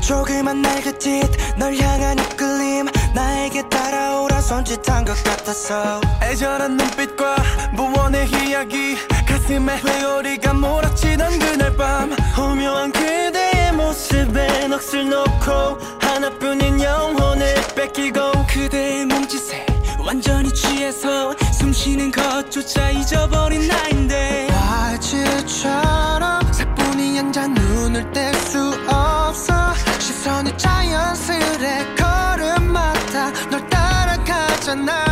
조그만 날그짓 널 향한 이끌림 나에게 따라오라 손짓한 것 같았어 애절한 눈빛과 무언의 이야기 가슴에 회오리가 몰아치던 그날 밤. 오묘한 그대의 모습에 넋을 놓고 하나뿐인 영혼을 뺏기고 그대의 몸짓에 완전히 취해서 숨쉬는 것조차 잊어버린 나인데. 화질처 따라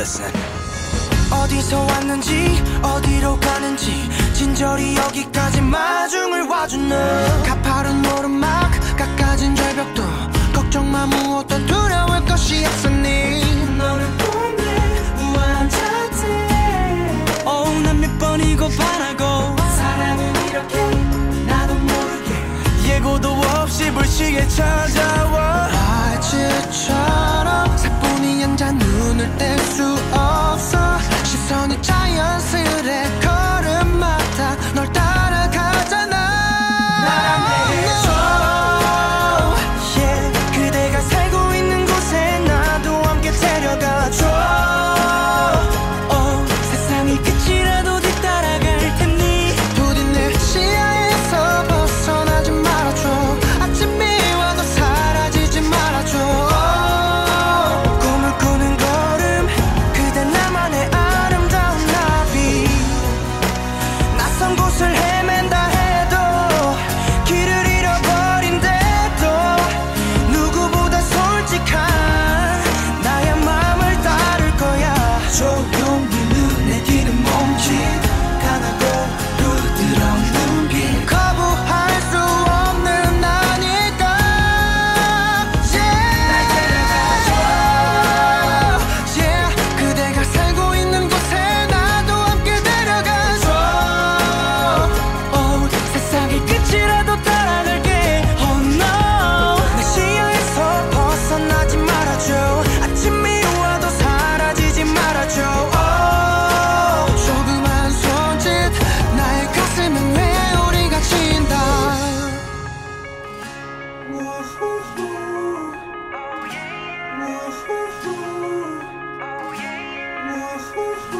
Listen. 어디서 왔는지 어디로 가는지 진저리 여기까지 마중을 너 가파른 오르막 깎아진 절벽도 걱정 마 무엇도 두려울 것이 없으니. 너를 보내 우아한 자태 어우 난몇 번이고 반하고 사랑은 이렇게 나도 모르게 예고도 없이 불시에 찾아와 Oh, yeah.